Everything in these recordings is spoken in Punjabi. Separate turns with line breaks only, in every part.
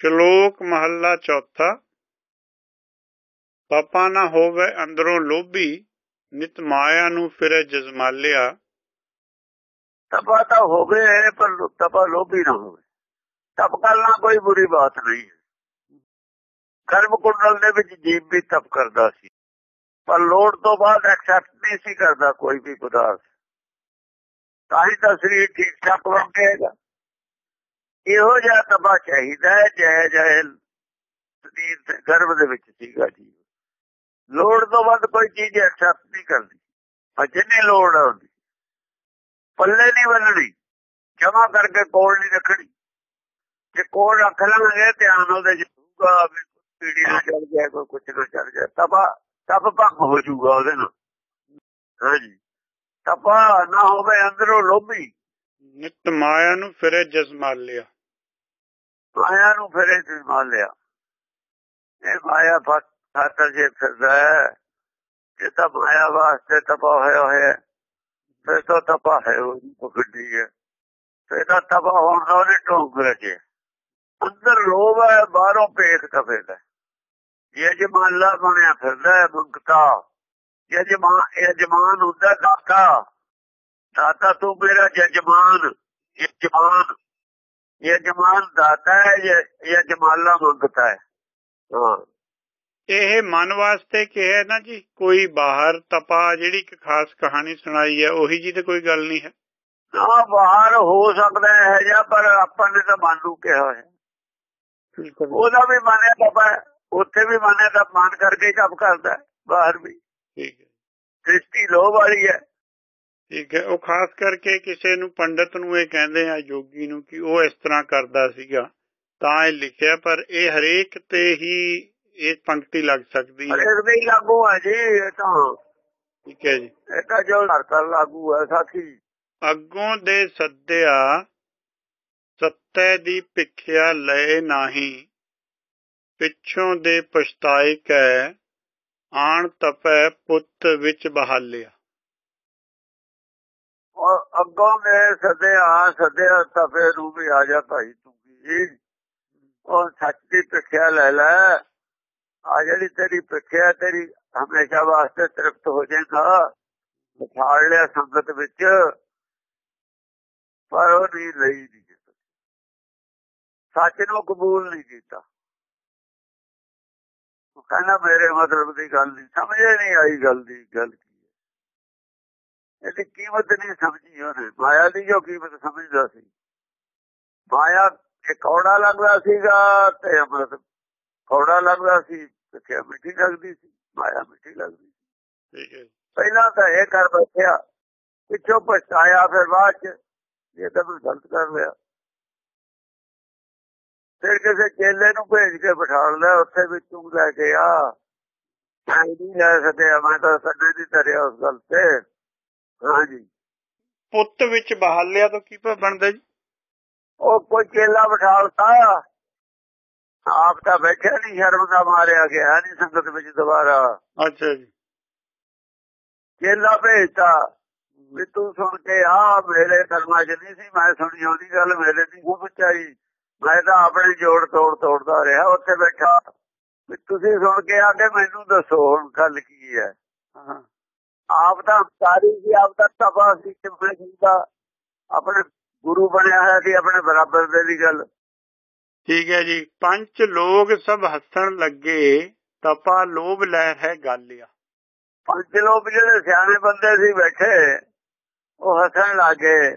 ਸ਼ਲੋਕ ਮਹੱਲਾ ਚੌਥਾ। ਪਾਪਾ ਨਾ ਹੋਵੇ ਅੰਦਰੋਂ ਲੋਭੀ, ਨਿਤ ਮਾਇਆ ਨੂੰ ਫਿਰੇ ਜਜ਼ਮਾਲਿਆ।
ਤਪਾ ਤਾਂ ਹੋਵੇ, ਪਰ ਤਪਾ ਲੋਭੀ ਨਾ ਹੋਵੇ। ਤਪ ਕਰਨਾ ਕੋਈ ਬੁਰੀ ਬਾਤ ਨਹੀਂ ਹੈ। ਕਰਮ ਕੁੰਡਲ ਦੇ ਵਿੱਚ ਜੀਵ ਵੀ ਤਪ ਕਰਦਾ ਸੀ। ਪਰ ਲੋੜ ਤੋਂ ਬਾਅਦ ਐਕਸੈਪਟ ਨਹੀਂ ਸੀ ਕਰਦਾ ਕੋਈ ਵੀ ਪਦਾਰਥ। ਤਾਂ ਹੀ ਤਾਂ ਸਰੀਰ ਠੀਕ ਠਾਕ ਬਣੇਗਾ ਇਹੋ ਜਿਹਾ ਤਪਾ ਚਾਹੀਦਾ ਹੈ ਜੈ ਜੈ ਸਰੀਰ ਗਰਭ ਦੇ ਵਿੱਚ ਸੀਗਾ ਜੀ। ਲੋੜ ਤੋਂ ਵੱਧ ਕੋਈ ਚੀਜ਼ ਐਕਸੈਪਟ ਨਹੀਂ ਕਰਦੀ। ਆ ਲੋੜ ਆਉਂਦੀ ਪੱਲੇ ਨਹੀਂ ਬੰਨਣੀ ਜਮਾ ਕਰਕੇ ਕੋਲ ਨਹੀਂ ਰੱਖਣੀ। ਜੇ ਕੋਲ ਰੱਖ ਲਾਂਗੇ, ਧਿਆਨ ਉਹਦੇ ਚ ਹੋਊਗਾ ਪੀੜੀਆਂ ਚੜ ਜਾਏ ਕੋਈ ਕੁਛ ਨਾ ਚੜ ਜਾਏ ਤਬਾ ਤਪ ਭੰਗ ਹੋ ਜਾਊਗਾ ਉਹਦੇ ਨਾਲ। ਹਾਂਜੀ। ਤਪਾ ਨਾ ਹੋਵੇ, ਅੰਦਰੋਂ ਲੋਭੀ।
ਨਿਤ ਮਾਇਆ ਨੂੰ ਫਿਰੇ ਜਜ਼ਮਾਲਿਆ
ਮਾਇਆ ਨੂੰ ਫਿਰੇ ਜਜ਼ਮਾ ਲਿਆ। ਇਹ ਮਾਇਆ ਫਾਤਰ ਜੇ ਫਿਰਦਾ ਹੈ ਇਹ ਤਾਂ ਮਾਇਆ ਵਾਸਤੇ ਤਪਾ ਹੋਇਆ ਹੋਇਆ ਫਿਰ ਤਾਂ ਤਪਾ ਹੈ ਉਹ ਪਕੜੀ ਹੈ। ਫਿਰ ਤਾਂ ਤਪਾ ਹੋਣ ਦਾ ਉਹਨੇ ਢੋਂਗ ਰਚੇ ਅੰਦਰ ਲੋਭ ਹੈ, ਬਾਹਰੋਂ ਪੇਖ ਤਫੇਦਾ ਇਹ ਜਮਾਲਾ ਬਣਿਆ ਫਿਰਦਾ ਹੈ, ਮੁਕਤਾ। ਇਹ ਜਮਾਨ ਇਹ ਜਮਾਨ ਹੁੰਦਾ ਦਾਤਾ। ਦਾਤਾ ਤੂੰ ਮੇਰਾ ਜਜਮਾਨ ਇਹ ਜਮਾਨ ਇਹ ਜਮਾਨ ਦਾਤਾ ਹੈ ਇਹ ਜਮਾਲਾ ਮੰਗਤਾ ਹੈ। ਹਾਂ।
ਇਹ ਮਨ ਵਾਸਤੇ ਕਿਹਾ ਨਾ ਜੀ ਕੋਈ ਬਾਹਰ ਤਪਾ ਜਿਹੜੀ ਇੱਕ ਖਾਸ ਕਹਾਣੀ ਸੁਣਾਈ ਹੈ ਉਹੀ ਜੀ ਤੇ ਕੋਈ ਗੱਲ ਨਹੀਂ ਹੈ।
ਨਾ ਬਾਹਰ ਹੋ ਸਕਦਾ ਹੈ ਜਾਂ ਪਰ ਆਪਾਂ ਨੇ ਤਾਂ ਮਨ ਨੂੰ ਕਿਹਾ ਹੈ ਉਹਦਾ ਵੀ ਮੰਨਿਆ ਤਪਾ ਉੱਥੇ ਵੀ ਮੰਨਿਆ ਤਾਂ ਮਨ ਕਰਕੇ ਜਪ ਕਰਦਾ ਬਾਹਰ ਵੀ।
ਠੀਕ ਹੈ।
ਸ੍ਰਿਸ਼ਟੀ ਲੋਭ ਵਾਲੀ ਹੈ।
ਠੀਕ ਹੈ ਉਹ ਖਾਸ ਕਰਕੇ ਕਿਸੇ ਨੂੰ ਪੰਡਤ ਨੂੰ ਇਹ ਕਹਿੰਦੇ ਆ ਯੋਗੀ ਨੂੰ ਕਿ ਉਹ ਇਸ ਤਰ੍ਹਾਂ ਕਰਦਾ ਸੀਗਾ। ਤਾਂ ਇਹ ਲਿਖਿਆ ਪਰ ਇਹ ਹਰੇਕ ਤੇ ਹੀ ਇਹ ਪੰਕਤੀ ਲੱਗ ਸਕਦੀ ਹੈ।
ਹਰੇਕ ਦੇ ਹੀ ਲਾਗੂ ਹੈ ਜੀ ਇਹ ਤਾਂ।
ਠੀਕ ਹੈ ਜੀ।
ਇਹ ਤਾਂ ਜੋ ਹਰ ਲਾਗੂ ਹੈ ਸਾਥੀ।
ਅੱਗੋਂ ਦੇ ਸੱਦਿਆ ਸੱਤੇ ਦੀ ਭਿੱਖਿਆ ਲਏ ਨਹੀਂ ਪਿੱਛੋਂ ਦੇ ਪਛਤਾਏ ਕੈ ਆਣ ਤਪੈ ਪੁੱਤ ਵਿੱਚ ਬਹਾਲਿਆ।
ਔਰ ਅੱਗੋਂ ਦੇ ਸੱਦਿਆ ਸੱਦਿਆ ਤਪੇ ਨੂੰ ਵੀ ਆ ਜਾ ਭਾਈ ਤੂੰ ਜੀ ਉਹ ਸੱਚ ਦੀ ਭਿੱਖਿਆ ਲੈ ਲੈ। ਆ ਜਿਹੜੀ ਤੇਰੀ ਭਿੱਖਿਆ ਤੇਰੀ ਹਮੇਸ਼ਾ ਵਾਸਤੇ ਤ੍ਰਿਪਤ ਹੋ ਜਾਏਗਾ। ਬਿਠਾੜ ਲਿਆ ਸੰਗਤ ਵਿੱਚ। ਪਰ ਉਹ ਨਹੀਂ ਲਈ ਨਹੀਂ ਸੱਚ ਨੂੰ ਕਬੂਲ ਨਹੀਂ ਕੀਤਾ। ਉਹ ਕਹਿੰਦਾ, ਮੇਰੇ ਮਤਲਬ ਦੀ ਗੱਲ ਨਹੀਂ ਸਮਝੇ ਨਹੀਂ ਆਈ ਗੱਲ ਦੀ, ਗੱਲ ਇਹਦੀ ਕੀਮਤ ਨਹੀਂ ਸਮਝੀ ਉਹਨੇ। ਮਾਇਆ ਦੀ ਜੋ ਕੀਮਤ ਸਮਝਦਾ ਸੀ। ਮਾਇਆ ਇਹ ਕੌੜਾ ਲੱਗਦਾ ਸੀਗਾ ਤੇ ਅਮਰਤ ਕੌੜਾ ਲੱਗਦਾ ਸੀ ਤੇ ਮਿੱਠੀ ਲੱਗਦੀ ਸੀ। ਮਾਇਆ ਮਿੱਠੀ ਲੱਗਦੀ ਸੀ।
ਠੀਕ ਹੈ
ਪਹਿਲਾਂ ਤਾਂ ਇਹ ਕਰ ਬੈਠਿਆ। ਪਿੱਛੋਂ ਪਛਤਾਇਆ ਫਿਰ ਬਾਅਦ ਚ ਇਹ ਤਾਂ ਗਲਤ ਕਰ ਲਿਆ। ਫਿਰ ਕਿਸੇ ਚੇਲੇ ਨੂੰ ਭੇਜ ਕੇ ਬਿਠਾ ਲਿਆ ਉੱਥੇ ਵੀ ਤੂੰ ਲੈ ਕੇ ਆ। ਨਹੀਂ ਲੈ ਸਕਿਆ ਮੈਂ ਤਾਂ ਸੱਡੇ ਦੀ ਤਰਿਆ ਉਸ ਗੱਲ ਤੇ। ਹਾਂਜੀ।
ਪੁੱਤ ਵਿੱਚ ਬਹਾਲਿਆ ਤਾਂ ਕੀ ਬਣਦਾ ਜੀ?
ਉਹ ਕੋਈ ਚੇਲਾ ਬਿਠਾ ਲਤਾ ਆਪ ਤਾਂ ਬੈਠਿਆ ਨਹੀਂ ਸ਼ਰਮ ਦਾ ਮਾਰਿਆ ਗਿਆ ਨਹੀਂ ਸੰਗਤ ਵਿੱਚ ਦੁਬਾਰਾ।
ਅੱਛਾ ਜੀ।
ਚੇਲਾ ਭੇਜਤਾ। ਵੀ ਤੂੰ ਸੁਣ ਕੇ ਆ ਮੇਰੇ ਕਰਮਾਂ ਚ ਨਹੀਂ ਸੀ ਮੈਂ ਸੁਣੀ ਉਹਦੀ ਗੱਲ ਮੇਰੇ ਦੀ ਉਹ ਬਚਾਈ ਮੈਂ ਤਾਂ ਆਪਣੇ ਜੋੜ ਤੋੜ ਤੋੜਦਾ ਰਿਹਾ ਉੱਥੇ ਬੈਠਾ। ਵੀ ਤੁਸੀਂ ਸੁਣ ਕੇ ਆ ਕੇ ਮੈਨੂੰ ਦੱਸੋ ਹੁਣ ਗੱਲ ਕੀ ਹਾਂ। ਆਪ ਤਾਂ ਸਾਰੀ ਸੀ ਆਪ ਤਾਂ ਤਪਾ ਸੀ ਕਿਵੇਂ ਹੁੰਦਾ ਆਪਣੇ ਗੁਰੂ ਬਣਿਆ ਹੋਇਆ ਸੀ ਆਪਣੇ ਬਰਾਬਰ ਦੇ ਦੀ ਗੱਲ।
ਠੀਕ ਹੈ ਜੀ। ਪੰਜ ਲੋਕ ਸਭ ਹੱਸਣ ਲੱਗੇ ਤਪਾ ਲੋਭ ਲਹਿਰ ਹੈ ਗੱਲ ਆ।
ਪੰਜ ਲੋਕ ਜਿਹੜੇ ਸਿਆਣੇ ਬੰਦੇ ਸੀ ਬੈਠੇ ਉਹ ਹੱਸਣ ਲੱਗੇ।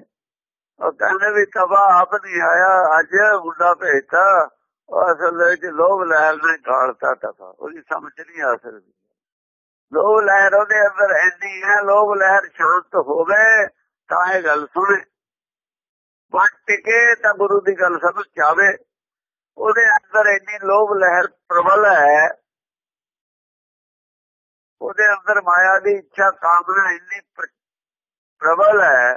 ਉਹ ਕਹਿੰਦੇ ਵੀ ਤਬਾ ਆਪ ਨਹੀਂ ਆਇਆ ਅੱਜ ਮੁੰਡਾ ਭੇਜਤਾ। ਅਸਲ ਵਿੱਚ ਲੋਭ ਲਹਿਰ ਨੇ ਢਾਲਤਾ ਤਬਾ ਉਹਦੀ ਸਮਝ ਨਹੀਂ ਆ ਸਕਦੀ। ਲੋਭ ਲਹਿਰ ਉਹਦੇ ਅੰਦਰ ਐਨੀ ਹੈ, ਲੋਭ ਲਹਿਰ ਸ਼ਾਂਤ ਹੋਵੇ, ਤਾਂ ਇਹ ਗੱਲ ਸੁਣੇ। ਮਨ ਟਿਕੇ ਤਾਂ ਗੁਰੂ ਦੀ ਗੱਲ ਸਮਝ ਜਾਵੇ। ਉਹਦੇ ਅੰਦਰ ਇੰਨੀ ਲੋਭ ਲਹਿਰ ਪ੍ਰਬਲ ਹੈ, ਉਹਦੇ ਅੰਦਰ ਮਾਇਆ ਦੀ ਇੱਛਾ ਕਾਮਨਾ ਇੰਨੀ ਪ੍ਰਬਲ ਹੈ,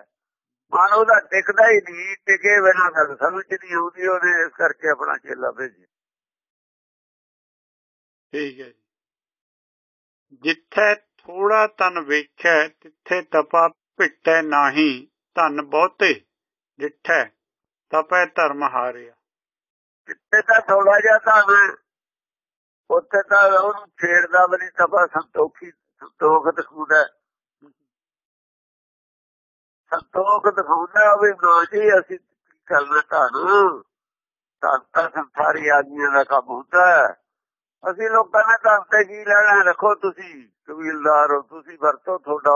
ਮਨ ਉਹਦਾ ਟਿਕਦਾ ਹੀ ਨਹੀਂ, ਟਿਕੇ ਬਿਨਾਂ ਗੱਲ ਸਮਝ ਨਹੀਂ ਆਉਂਦੀ, ਉਹਨੇ ਇਸ ਕਰਕੇ ਆਪਣਾ ਚੇਲਾ ਭੇਜਿਆ।
ਠੀਕ ਹੈ ਜਿੱਥੇ ਥੋੜਾ ਤਨ ਵੇਖੈ, ਤਿੱਥੇ ਤਪਾ ਭਿੱਟੈ ਨਾਹੀ, ਧਨ ਬਹੁਤੇ ਡਿਠੈ ਤਪੈ ਧਰਮ ਹਾਰਿਆ।
ਜਿੱਥੇ ਤਾਂ ਥੋੜਾ ਜਿਹਾ ਤਾਂ ਮੈਂ ਉੱਥੇ ਤਾਂ ਉਹਨੂੰ ਛੇੜਦਾ ਵੀ ਨਹੀਂ, ਤਪਾ ਸੰਤੋਖੀ, ਸੰਤੋਖ ਦਿਖਾਉਂਦਾ। ਸੰਤੋਖ ਦਿਖਾਉਂਦਾ ਵੀ ਨਾ ਜੀ, ਅਸੀਂ ਕਰਨਾ ਧਨ? ਤਾਂ ਤਾਂ ਸੰਸਾਰੀ ਆਦਮੀਆਂ ਦਾ ਕੰਮ ਹੁੰਦਾ। ਹੈ ਅਸੀਂ ਲੋਕਾਂ ਨੇ ਤਾਂ ਤੇ ਕੀ ਲੈਣਾ ਰੱਖੋ ਤੁਸੀਂ ਕਬੀਲਦਾਰ ਹੋ ਤੁਸੀਂ ਵਰਤੋ ਤੁਹਾਡਾ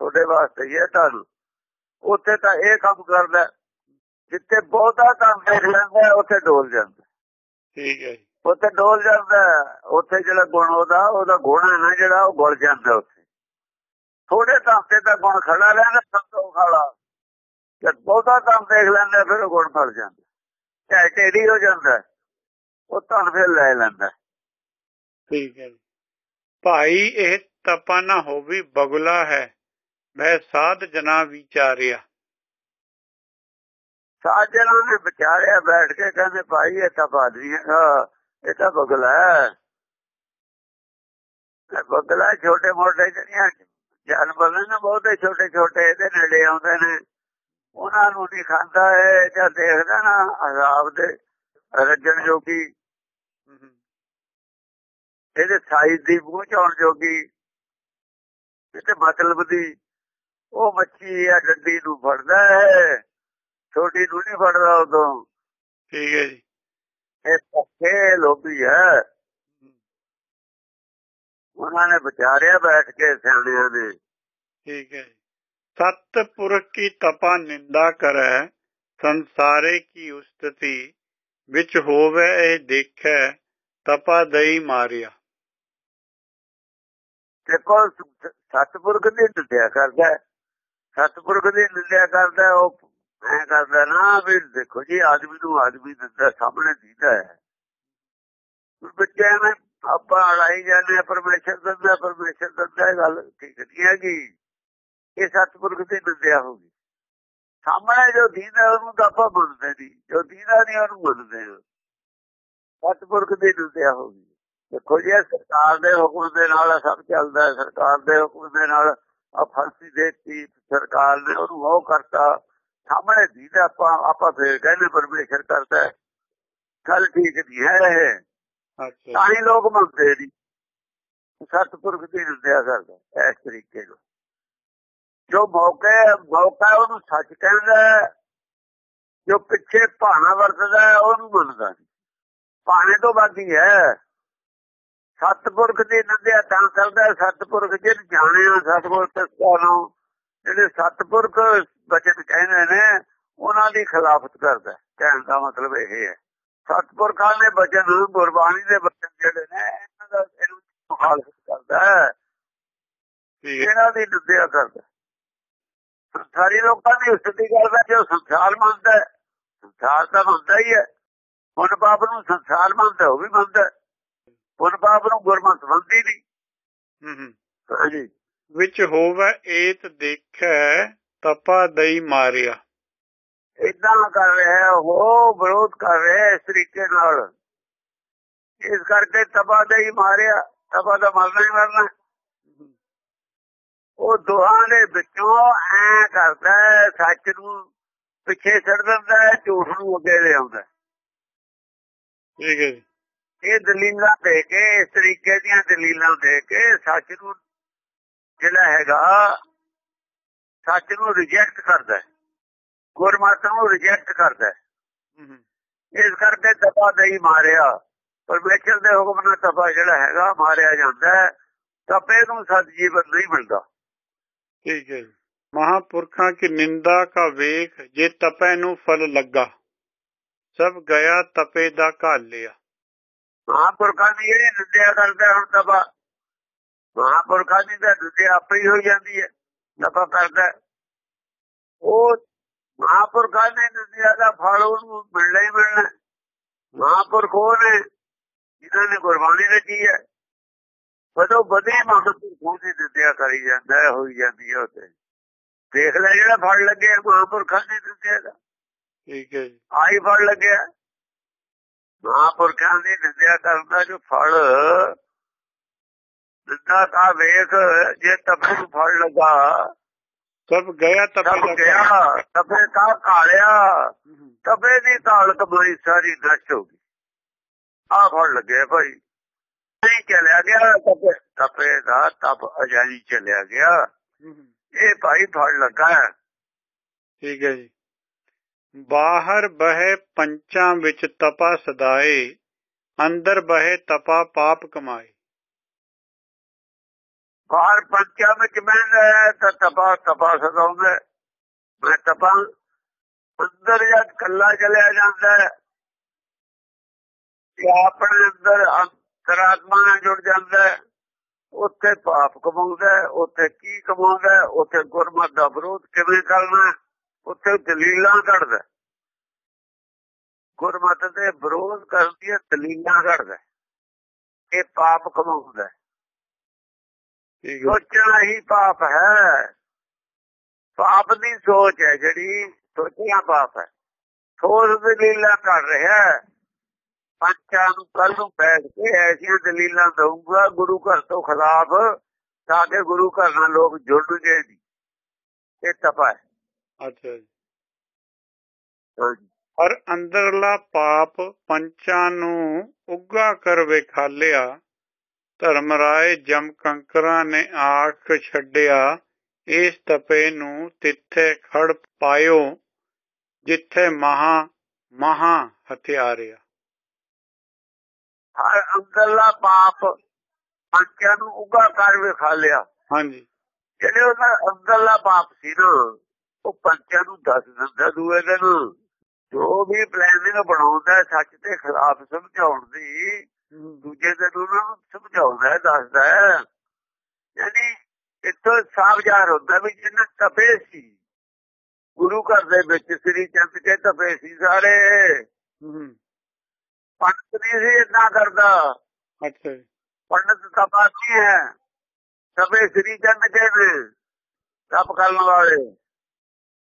ਤੁਹਾਡੇ ਵਾਸਤੇ ਹੀ ਹੈ ਤੁਹਾਨੂੰ ਉੱਥੇ ਤਾਂ ਇਹ ਕੰਮ ਕਰਦਾ ਜਿੱਥੇ ਬਹੁਤਾ ਕੰਮ ਦੇਖ ਲੈਂਦਾ ਉੱਥੇ ਡੋਲ ਜਾਂਦਾ।
ਠੀਕ ਹੈ
ਉੱਥੇ ਡੋਲ ਜਾਂਦਾ ਉੱਥੇ ਜਿਹੜਾ ਗੁਣ ਉਹਦਾ ਉਹਦਾ ਗੁਣ ਹੈ ਨਾ ਜਿਹੜਾ ਉਹ ਗਲ ਜਾਂਦਾ ਉੱਥੇ। ਥੋੜੇ ਕੰਮ ਤੇ ਤਾਂ ਗੁਣ ਖੜਾ ਰਹਿੰਦਾ ਸੰਤੋਖ ਵਾਲਾ ਜਦ ਬਹੁਤਾ ਕੰਮ ਦੇਖ ਲੈਂਦਾ ਫਿਰ ਉਹ ਗੁਣ ਫੜ ਜਾਂਦਾ। ਢੇਰੀ ਹੋ ਜਾਂਦਾ ਉਹ ਤਾਂ ਫਿਰ ਲੈ ਲੈਂਦਾ।
ਠੀਕ ਹੈ। ਜੀ ਭਾਈ ਇਹ ਤਪਾ ਨਾ ਹੋਵੀ ਬਗਲਾ ਹੈ। ਮੈਂ ਸਾਧ ਜਨਾ ਵਿਚਾਰਿਆ।
ਸਾਜਣਾ ਨੇ ਵਿਚਾਰਿਆ ਬੈਠ ਕੇ ਕਹਿੰਦੇ ਭਾਈ ਇਹ ਤਾਂ ਬਾਦਰੀ ਇਹ ਤਾਂ ਬਗਲਾ ਹੈ। ਬਗਲਾ ਛੋਟੇ ਮੋਟੇ ਜਿਹੜੀਆਂ ਜਾਨਵਰ ਨੇ ਨਾ ਬਹੁਤੇ ਛੋਟੇ ਛੋਟੇ ਇਹਦੇ ਨੇੜੇ ਆਉਂਦੇ ਨੇ। ਉਹਨਾਂ ਨੂੰ ਨਹੀਂ ਖਾਂਦਾ ਹੈ ਜਾਂ ਦੇਖਦਾ ਨਾ ਅਜ਼ਾਬ ਦੇ ਰੱਜਣ ਜੋਗੀ। ਇਹਦੇ ਸਾਈਜ਼ ਦੀ ਮੂੰਹ ਚੌਣ ਜੋਗੀ। ਇਹਦੇ ਮਤਲਬ ਦੀ ਉਹ ਮੱਛੀ ਆ ਡੰਡੀ ਨੂੰ ਫੜਦਾ ਹੈ। ਛੋਟੀ ਨੂੰ ਨਹੀਂ ਫੜਦਾ ਉਦੋਂ।
ਠੀਕ ਹੈ ਜੀ।
ਇਹ ਪੱਕੇ ਲੋਭੀ ਹੈ। ਉਹਨਾਂ ਨੇ ਵਿਚਾਰਿਆ ਬੈਠ ਕੇ ਸਿਆਣਿਆਂ ਨੇ
ਠੀਕ ਹੈ ਸਤ ਪੁਰਖ ਕੀ ਤਪਾ ਨਿੰਦਾ ਕਰੈ ਸੰਸਾਰੇ ਕੀ ਉਸਤਤੀ ਵਿੱਚ ਹੋਵੇ ਇਹ ਦੇਖੈ ਤਪਾ ਦਈ ਮਾਰਿਆ।
ਦੇਖੋ ਸਤਪੁਰਖ ਦੀ ਨਿੰਦਿਆ ਕਰਦਾ ਸਤਪੁਰਖ ਦੀ ਨਿੰਦਿਆ ਕਰਦਾ ਉਹ ਮੈਂ ਕਰਦਾ ਨਾ ਵੀ ਦੇਖੋ ਜੀ, ਆਦਮੀ ਨੂੰ ਆਦਮੀ ਦਿੰਦਾ ਸਾਹਮਣੇ ਦੀਦਾ ਹੈ। ਬੱਚੇ ਨੇ ਆਪਾਂ ਲੜਾਈ ਜਾਂਦੇ ਪਰਮੇਸ਼ਰ ਦਿੰਦਾ ਪਰਮੇਸ਼ਰ ਦਿੰਦਾ ਗੱਲ ਠੀਕ ਨਹੀਂ ਹੈਗੀ। ਇਹ ਸਤਪੁਰਖ ਦੀ ਨਿੰਦਿਆ ਹੋ ਗਈ ਸਾਹਮਣੇ ਜੋ ਦੀਦਾ, ਉਹਨੂੰ ਤਾਂ ਆਪਾਂ ਮੰਨਦੇ ਨਹੀਂ। ਜੋ ਦੀਦਾ ਨਹੀਂ, ਉਹਨੂੰ ਮੰਨਦੇ ਸਤਪੁਰਖ ਦੀ ਨਿੰਦਿਆ ਹੋ ਗਈ ਦੇਖੋ ਜੀ ਸਰਕਾਰ ਦੇ ਹੁਕਮ ਦੇ ਨਾਲ ਸਭ ਚੱਲਦਾ ਹੈ। ਸਰਕਾਰ ਦੇ ਹੁਕਮ ਦੇ ਨਾਲ ਆ ਫਾਂਸੀ ਦੇਤੀ ਸਰਕਾਰ ਨੇ ਉਹਨੂੰ ਉਹ ਕਰਤਾ। ਸਾਹਮਣੇ ਦੀਦਾ ਆਪਾਂ ਆਪਾਂ ਫੇਰ ਕਹਿੰਦੇ ਪਰਮੇਸ਼ਰ ਕਰਦਾ ਗੱਲ ਠੀਕ ਨਹੀਂ ਹੈ
ਅੱਛਾ।
ਤਾਂ ਹੀ ਲੋਕ ਮੰਨਦੇ ਨਹੀਂ। ਸਤਪੁਰਖ ਦੀ ਨਿੰਦਿਆ ਕਰਦਾ ਇਸ ਤਰੀਕੇ ਨਾਲ ਜੋ ਮੌਕੇ ਮੌਕਾ ਉਹਨੂੰ ਸੱਚ ਕਹਿੰਦਾ ਜੋ ਪਿੱਛੇ ਭਾਣਾ ਵਰਤਦਾ ਉਹਨੂੰ ਮੰਨਦਾ ਭਾਣੇ ਤੋਂ ਬਾਅਦ ਹੀ ਹੈ। ਸਤਪੁਰਖ ਦੀ ਨਿੰਦਿਆ ਤਾਂ ਕਰਦਾ ਸਤਪੁਰਖ ਜਿਹਨ ਜਾਣਿਆ ਸਤਪੁਰਖ ਨੂੰ ਜਿਹੜੇ ਸਤਪੁਰਖ ਬਚਨ ਕਹਿੰਦੇ ਨੇ ਉਹਨਾਂ ਦੀ ਖਿਲਾਫਤ ਕਰਦਾ ਕਹਿਣ ਦਾ ਮਤਲਬ ਇਹ ਹੈ। ਸਤਪੁਰਖਾਂ ਦੇ ਬਚਨ ਗੁਰਬਾਣੀ ਦੇ ਬਚਨ ਜਿਹੜੇ ਨੇ ਇਹਨਾਂ ਦਾ ਇਹਨੂੰ ਮੁਖਾਲਫਤ ਕਰਦਾ ਇਹਨਾਂ ਦੀ ਨਿੰਦਿਆ ਕਰਦਾ ਸੰਸਾਰੀ ਲੋਕਾਂ ਦੀ ਉਸਤਤੀ ਕਰਦਾ ਜੋ ਸੰਸਾਰ ਮੰਨਦਾ। ਸੰਸਾਰ ਤਾਂ ਮੰਨਦਾ ਹੀ ਹੈ। ਪੁੰਨ ਪਾਪ ਨੂੰ ਸੰਸਾਰ ਮੰਨਦਾ ਉਹ ਵੀ ਮੰਨਦਾ ਪੁੰਨ ਪਾਪ ਨੂੰ ਗੁਰਮਤ ਮੰਨਦੀ ਨਹੀਂ।
ਹੂੰ ਹੂੰ।
ਹਾਂਜੀ
ਵਿੱਚ ਹੋਵੇ ਏਤ ਦੇਖੈ ਤਪਾ ਦਈ ਮਾਰਿਆ।
ਇਦਾਂ ਕਰ ਰਿਹਾ ਹੈ, ਉਹ ਵਿਰੋਧ ਕਰ ਰਿਹਾ ਇਸ ਤਰੀਕੇ ਨਾਲ। ਇਸ ਕਰਕੇ ਤਬਾ ਦੇ ਹੀ ਮਾਰਿਆ ਤਬਾ ਦਾ ਮਰਨਾ ਹੀ ਮਰਨਾ। ਉਹ ਦੋਹਾਂ ਦੇ ਵਿੱਚੋਂ ਐ ਕਰਦਾ ਸੱਚ ਨੂੰ ਪਿੱਛੇ ਛੱਡ ਦਿੰਦਾ ਝੂਠ ਨੂੰ ਅੱਗੇ ਲੈ ਆਉਂਦਾ ਹੈ।
ਠੀਕ ਹੈ ਜੀ।
ਇਹ ਦਲੀਲਾਂ ਦੇ ਕੇ ਇਸ ਤਰੀਕੇ ਦੀਆਂ ਦਲੀਲਾਂ ਦੇ ਕੇ ਸੱਚ ਨੂੰ ਜਿਹੜਾ ਹੈਗਾ ਸੱਚ ਨੂੰ ਰਿਜੈਕਟ ਕਰਦਾ। ਗੁਰਮਤ ਨੂੰ ਰਿਜੈਕਟ ਕਰਦਾ ਇਸ ਕਰਕੇ ਤਪਾ ਨਹੀਂ ਮਾਰਿਆ। ਪਰਮੇਸ਼ਰ ਦੇ ਹੁਕਮ ਨਾਲ ਤਪਾ ਜਿਹੜਾ ਹੈਗਾ ਮਾਰਿਆ ਜਾਂਦਾ ਹੈ। ਤਪੇ ਨੂੰ ਸਤ ਜੀਵਨ ਨਹੀਂ ਮਿਲਦਾ।
ਠੀਕ ਹੈ ਮਹਾਪੁਰਖਾਂ ਕੀ ਨਿੰਦਾ ਕਾ ਵੇਖ ਜੇ ਤਪੈ ਨੂੰ ਫਲ ਲੱਗਾ ਸਭ ਗਿਆ ਤਪੇ ਦਾ ਘਾਲ ਲਿਆ
ਮਹਾਂਪੁਰਖਾਂ ਦੀ ਜਿਹੜੀ ਨਿੰਦਿਆ ਕਰਦਾ ਹੁਣ ਤਪਾ ਮਹਾਂਪੁਰਖਾਂ ਦੀ ਤਾਂ ਨਿੰਦਿਆ ਆਪੇ ਹੀ ਹੋ ਜਾਂਦੀ ਹੈ ਤਪਾ ਕਰਦਾ। ਉਹ ਮਹਾਂਪੁਰਖਾਂ ਦੀ ਨਿੰਦਿਆ ਦਾ ਫਲ ਉਹਨੂੰ ਮਿਲਣਾ ਹੀ ਮਿਲਣਾ। ਮਹਾਂਪੁਰਖ ਉਹ ਨੇ ਜਿਨ੍ਹਾਂ ਨੇ ਗੁਰਬਾਣੀ ਰਚੀ ਹੈ। ਬਦੋ ਬਦੇ ਮਹਾਂਪੁਰਖਾਂ ਦੀ ਨਿੰਦਿਆ ਕਰੀ ਜਾਂਦਾ ਹੋਈ ਜਾਂਦੀ ਹੈ ਉੱਥੇ। ਦੇਖ ਲੈ ਜਿਹੜਾ ਫਲ ਲੱਗਿਆ ਮਹਾਂਪੁਰਖਾਂ ਦੀ ਨਿੰਦਿਆ ਦਾ।
ਠੀਕ ਹੈ ਜੀ।
ਆਈ ਫਲ ਲੱਗਿਆ। ਮਹਾਂਪੁਰਖਾਂ ਦੀ ਨਿੰਦਿਆ ਕਰਨ ਦਾ ਜੋ ਫਲ ਨਿੰਦਾ ਕਾ ਵੇਖ ਜੇ ਤਪੇ ਨੂੰ ਫਲ ਲਗਾ
ਸਭ ਗਿਆ ਤਪੇ
ਗਿਆ। ਤਪੇ ਕਾ ਕਾਲਿਆ ਤਪੇ ਦੀ ਕਾਲ ਕਮਾਈ ਸਾਰੀ ਨਸ਼ਟ ਹੋ ਗਈ। ਫੜ ਲੱਗੇ ਭਾਈ। ਨਹੀਂ ਚਲਿਆ ਗਿਆ ਤਪੇ ਤਪੇ ਦਾ ਤਪ ਅਜਾਈ ਚਲਿਆ ਗਿਆ। ਇਹ ਭਾਈ ਫੜ ਲੱਗਾ।
ਠੀਕ ਹੈ ਜੀ। ਬਾਹਰ ਬਹਿ ਪੰਚਾਂ ਵਿੱਚ ਤਪਾ ਸਦਾਏ, ਅੰਦਰ ਬਹਿ ਤਪਾ ਪਾਪ ਕਮਾਏ।
ਬਾਹਰ ਪੰਚਾਂ ਵਿੱਚ ਮੈਂ ਤਾਂ ਤਪਾ ਤਪਾ ਸਦਾਉਂਦਾ। ਮੈਂ ਤਪਾ, ਅੰਦਰ ਜਦ ਕੱਲਾ ਚਲਿਆ ਜਾਂਦਾ ਕਿ ਆਪਣੇ ਅੰਦਰ ਅੰਤਰਾਤਮਾ ਨਾਲ ਜੁੜ ਜਾਂਦਾ ਉੱਥੇ ਪਾਪ ਕਮਾਉਂਦਾ ਉੱਥੇ ਕੀ ਕਮਾਉਂਦਾ ਉੱਥੇ ਗੁਰਮਤ ਦਾ ਵਿਰੋਧ ਕਿਵੇਂ ਕਰਨਾ ਉੱਥੇ ਦਲੀਲਾਂ ਕੱਢਦਾ ਗੁਰਮਤ ਦੇ ਵਿਰੋਧ ਕਰਨ ਦੀਆਂ ਦਲੀਲਾਂ ਕੱਢਦਾ ਇਹ ਪਾਪ ਕਮਾਉਂਦਾ। ਸੋਚਣਾ ਹੀ ਪਾਪ ਹੈ। ਪਾਪ ਦੀ ਸੋਚ ਹੈ ਜਿਹੜੀ ਸੋਚਿਆ ਪਾਪ ਹੈ। ਸੋਚ ਦਲੀਲਾਂ ਕਰ ਰਿਹਾ ਪੰਚਾਂ ਨੂੰ ਕੱਲ ਨੂੰ ਬੈਠ ਕੇ ਐਸੀਆਂ ਦਲੀਲਾਂ ਦਊਗਾ ਗੁਰੂ ਘਰ ਤੋਂ ਖਿਲਾਫ ਤਾਂ ਕਿ ਗੁਰੂ ਘਰ ਨਾਲ ਲੋਕ ਜੁੜਨਗੇ ਨਹੀਂ ਇਹ ਤਪਾ ਹੈ।
ਅੱਛਾ ਜੀ।
ਹਾਂਜੀ
ਪਰ ਅੰਦਰਲਾ ਪਾਪ ਪੰਚਾਂ ਨੂੰ ਉੱਗਾ ਕਰ ਵਿਖਾਲਿਆ ਧਰਮ ਰਾਏ ਜਮ ਕੰਕਰਾਂ ਨੇ ਆਖ ਛੱਡਿਆ ਇਸ ਤਪੇ ਨੂੰ ਤਿੱਥੇ ਖੜ ਪਾਇਓ ਜਿੱਥੇ ਮਹਾ ਮਹਾ ਹਥਿਆਰਿਆ।
ਹਰ ਅੰਦਰਲਾ ਪਾਪ ਪੰਚਾਂ ਨੂੰ ਉੱਗਾ ਕਰ ਵਿਖਾਲਿਆ।
ਹਾਂਜੀ।
ਜਿਹੜੇ ਉਹਦਾ ਅੰਦਰਲਾ ਪਾਪ ਸੀ ਨਾ ਉਹ ਪੰਚਾਂ ਨੂੰ ਦੱਸ ਦਿੰਦਾ ਦੂਏ ਦਿਨ। ਜੋ ਵੀ ਪਲਾਨਿੰਗ ਬਣਾਉਂਦਾ ਸੱਚ ਦੇ ਖਿਲਾਫ ਸਮਝਾਉਣ ਦੀ ਦੂਜੇ ਦਿਨ ਉਹਨਾਂ ਨੂੰ ਸਮਝਾਉਂਦਾ ਦੱਸਦਾ ਯਾਨੀ ਇੱਥੋਂ ਸਾਫ਼ ਜ਼ਾਹਰ ਹੁੰਦਾ ਵੀ ਜਿੰਨਾ ਤਪੇ ਸੀ। ਗੁਰੂ ਘਰ ਦੇ ਵਿੱਚ ਸ੍ਰੀ ਚੰਦ ਕੇ ਤਪੇ ਸੀ ਸਾਰੇ। ਪੰਡਤ ਨਹੀਂ ਸੀ ਇਦਾਂ ਕਰਦਾ।
ਅੱਛਾ
ਪੰਡਤ ਤਪਾ ਨਹੀਂ ਹੈ। ਤਪੇ ਸ੍ਰੀ ਚੰਦ ਕੇ ਤਪ ਕਰਨ ਵਾਲੇ।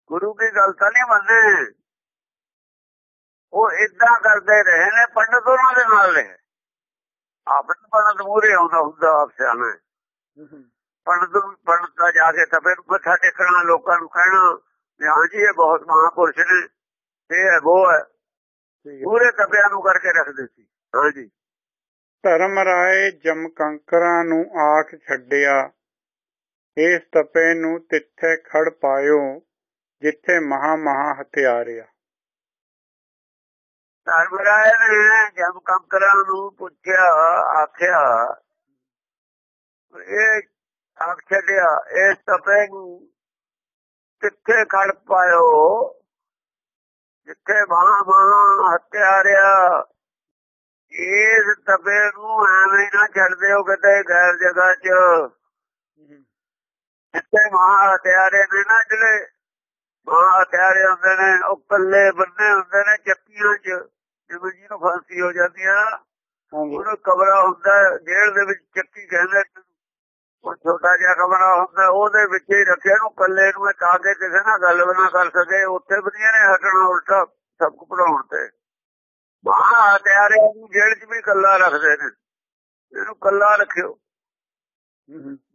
ਗੁਰੂ ਦੀ ਗੱਲ ਤਾਂ ਨਹੀਂ ਮੰਨੇ ਉਹ ਇਦਾਂ ਕਰਦੇ ਰਹੇ ਨੇ ਪੰਡਤ ਉਹਨਾਂ ਦੇ ਨਾਲ ਰਹੇ ਆਪਣੇ ਪੰਡਤ ਮੂਰੇ ਆਉਂਦਾ ਹੁੰਦਾ ਆਪ ਸਿਆਣਾ ਪੰਡਤ ਪੰਡਤ ਦਾ ਜਾ ਕੇ ਨੂੰ ਮੱਥਾ ਟੇਕਣਾ ਲੋਕਾਂ ਨੂੰ ਕਹਿਣਾ ਹਾਂ ਜੀ ਇਹ ਬਹੁਤ ਮਹਾਪੁਰਸ਼ ਨੇ ਇਹ ਹੈ ਉਹ ਹੈ। ਪੂਰੇ ਤਪਿਆਂ ਨੂੰ ਕਰਕੇ ਰੱਖਦੇ ਸੀ। ਹਾਂਜੀ
ਧਰਮ ਰਾਏ ਜਮ ਕੰਕਰਾਂ ਨੂੰ ਆਖ ਛੱਡਿਆ। ਇਸ ਤਪੇ ਨੂੰ ਤਿੱਥੇ ਖੜ ਪਾਇਓ। ਜਿੱਥੇ ਮਹਾ ਮਹਾ ਹਥਿਆਰਿਆ
ਧਰਮ ਰਾਏ ਨੇ ਜਮ ਕੰਕਰਾਂ ਨੂੰ ਪੁੱਛਿਆ ਆਖਿਆ ਇਹ ਆਖ ਛੱਡਿਆ ਇਸ ਤਪੇ ਨੂੰ ਕਿੱਥੇ ਖੜ ਪਾਇਓ? ਜਿੱਥੇ ਮਹਾ ਮਹਾ ਹਥਿਆਰਿਆ ਇਸ ਤਪੇ ਨੂੰ ਐਵੇਂ ਨਾ ਛੱਡਦੇ ਹੋ ਕਿਤੇ ਗੈਰ ਜਗ੍ਹਾ 'ਚ। ਜਿੱਥੇ ਮਹਾ ਹਥਿਆਰੇ ਨੇ ਨਾ ਜਿਹੜੇ ਮਹਾ ਹਥਿਆਰੇ ਹੁੰਦੇ ਨੇ ਉਹ ਕੱਲੇ ਬੰਨੇ ਹੁੰਦੇ ਨੇ ਚੱਕੀਆਂ 'ਚ ਜਿਵੇਂ ਜਿਹਨੂੰ ਫਾਂਸੀ ਹੋ ਜਾਂਦੀ ਆ। ਉਹਨੂੰ ਕਬਰਾ ਹੁੰਦਾ ਜੇਲ੍ਹ ਦੇ ਵਿੱਚ ਚੱਕੀ ਕਹਿੰਦੇ ਉਹ ਛੋਟਾ ਜਿਹਾ ਕਮਰਾ ਹੁੰਦਾ ਉਹਦੇ ਵਿੱਚ ਹੀ ਰੱਖਿਆ ਨੂੰ ਕੱਲੇ ਨੂੰ ਤਾਂ ਕਿ ਕਿਸੇ ਨਾਲ ਗੱਲ ਨਾ ਕਰ ਸਕੇ। ਉੱਥੇ ਵਧੀਆ ਨੇ ਹਟਣਾ ਉਲਟਾ ਸਭ ਕੁ ਪੜਾਉਣ ਤੇ। ਮਹਾ ਹਥਿਆਰਿਆਂ ਨੂੰ ਜੇਲ੍ਹ 'ਚ ਵੀ ਕੱਲਾ ਰੱਖਦੇ ਨੇ। ਇਹਨੂੰ ਕੱਲਾ ਰੱਖਿਓ।